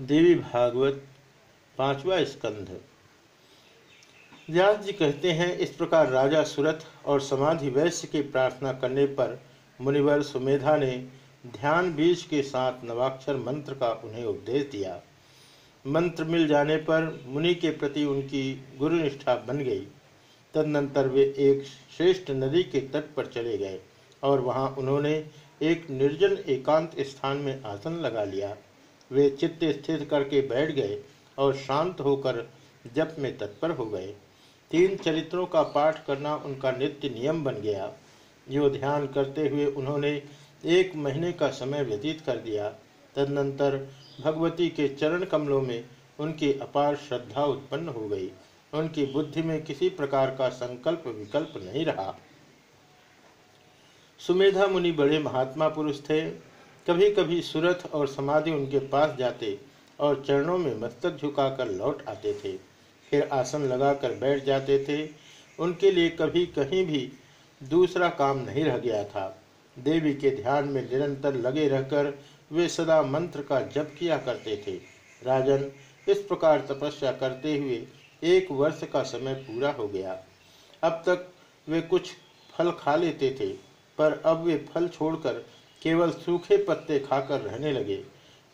देवी भागवत पांचवा स्कंध। व्यास जी कहते हैं, इस प्रकार राजा सुरथ और समाधि वैश्य की प्रार्थना करने पर मुनिवर सुमेधा ने ध्यान बीज के साथ नवाक्षर मंत्र का उन्हें उपदेश दिया। मंत्र मिल जाने पर मुनि के प्रति उनकी गुरुनिष्ठा बन गई। तदनंतर वे एक श्रेष्ठ नदी के तट पर चले गए और वहाँ उन्होंने एक निर्जन एकांत स्थान में आसन लगा लिया। वे चित्त स्थिर करके बैठ गए और शांत होकर जप में तत्पर हो गए। तीन चरित्रों का पाठ करना उनका नित्य नियम बन गया। जो ध्यान करते हुए उन्होंने एक महीने का समय व्यतीत कर दिया। तदनंतर भगवती के चरण कमलों में उनकी अपार श्रद्धा उत्पन्न हो गई। उनकी बुद्धि में किसी प्रकार का संकल्प विकल्प नहीं रहा। सुमेधा मुनि बड़े महात्मा पुरुष थे। कभी कभी सुरथ और समाधि उनके पास जाते और चरणों में मस्तक झुकाकर लौट आते थे। फिर आसन लगाकर बैठ जाते थे। उनके लिए कभी कहीं भी दूसरा काम नहीं रह गया था। देवी के ध्यान में निरंतर लगे रहकर वे सदा मंत्र का जप किया करते थे। राजन, इस प्रकार तपस्या करते हुए एक वर्ष का समय पूरा हो गया। अब तक वे कुछ फल खा लेते थे, पर अब वे फल छोड़कर केवल सूखे पत्ते खाकर रहने लगे।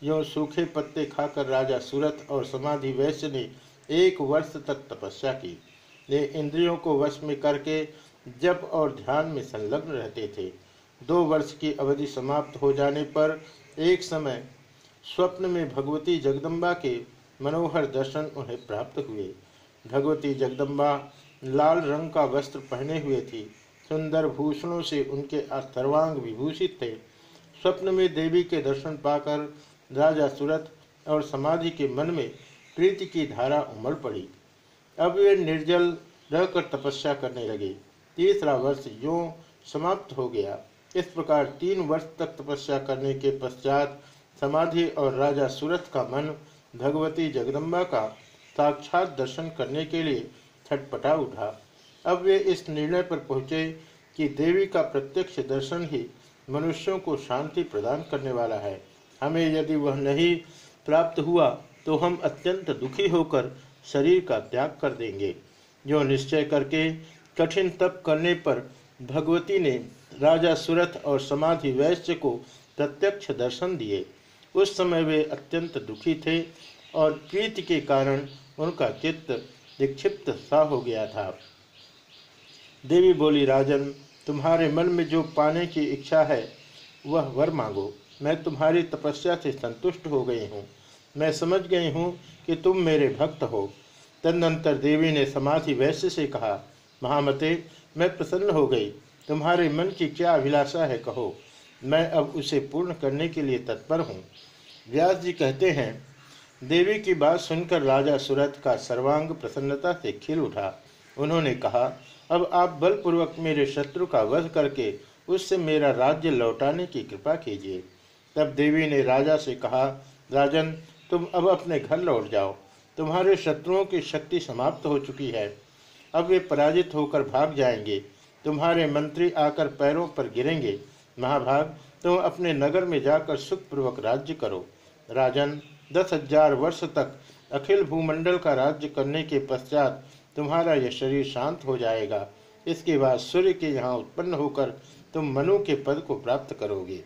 यो सूखे पत्ते खाकर राजा सूरत और समाधि वैश्य ने एक वर्ष तक तपस्या की। वे इंद्रियों को वश में करके जप और ध्यान में संलग्न रहते थे। दो वर्ष की अवधि समाप्त हो जाने पर एक समय स्वप्न में भगवती जगदम्बा के मनोहर दर्शन उन्हें प्राप्त हुए। भगवती जगदम्बा लाल रंग का वस्त्र पहने हुए थी। सुंदर भूषणों से उनके सर्वांग विभूषित थे। स्वप्न में देवी के दर्शन पाकर राजा सूरत और समाधि के मन में प्रीति की धारा उमड़ पड़ी। अब वे निर्जल रहकर तपस्या करने लगे। तीसरा वर्ष यो समाप्त हो गया। इस प्रकार तीन वर्ष तक तपस्या करने के पश्चात समाधि और राजा सूरत का मन भगवती जगदम्बा का साक्षात दर्शन करने के लिए छटपटा उठा। अब वे इस निर्णय पर पहुँचे कि देवी का प्रत्यक्ष दर्शन ही मनुष्यों को शांति प्रदान करने वाला है। हमें यदि वह नहीं प्राप्त हुआ तो हम अत्यंत दुखी होकर शरीर का त्याग कर देंगे। जो निश्चय करके कठिन तप करने पर भगवती ने राजा सुरथ और समाधि वैश्य को प्रत्यक्ष दर्शन दिए। उस समय वे अत्यंत दुखी थे और प्रीति के कारण उनका चित्त विक्षिप्त सा हो गया था। देवी बोली, राजन तुम्हारे मन में जो पाने की इच्छा है, वह वर मांगो। मैं तुम्हारी तपस्या से संतुष्ट हो गई हूँ। मैं समझ गई हूँ कि तुम मेरे भक्त हो। तदनंतर देवी ने समाधि वैश्य से कहा, महामते, मैं प्रसन्न हो गई। तुम्हारे मन की क्या अभिलाषा है कहो। मैं अब उसे पूर्ण करने के लिए तत्पर हूँ। व्यास जी कहते हैं, देवी की बात सुनकर राजा सूरत का सर्वांग प्रसन्नता से खिल उठा। उन्होंने कहा अब आप बलपूर्वक मेरे शत्रु का वध करके उससे मेरा राज्य लौटाने की कृपा कीजिए। तब देवी ने राजा से कहा, राजन, तुम अब अपने घर लौट जाओ। तुम्हारे शत्रुओं की शक्ति समाप्त हो चुकी है। अब वे पराजित होकर भाग जाएँगे। तुम्हारे मंत्री आकर पैरों पर गिरेंगे। महाभाग, तुम अपने नगर में जाकर सुखपूर्वक राज्य करो। राजन, दस हज़ार वर्ष तक अखिल भूमंडल का राज्य करने के पश्चात तुम्हारा यह शरीर शांत हो जाएगा। इसके बाद सूर्य के यहाँ उत्पन्न होकर तुम मनु के पद को प्राप्त करोगे।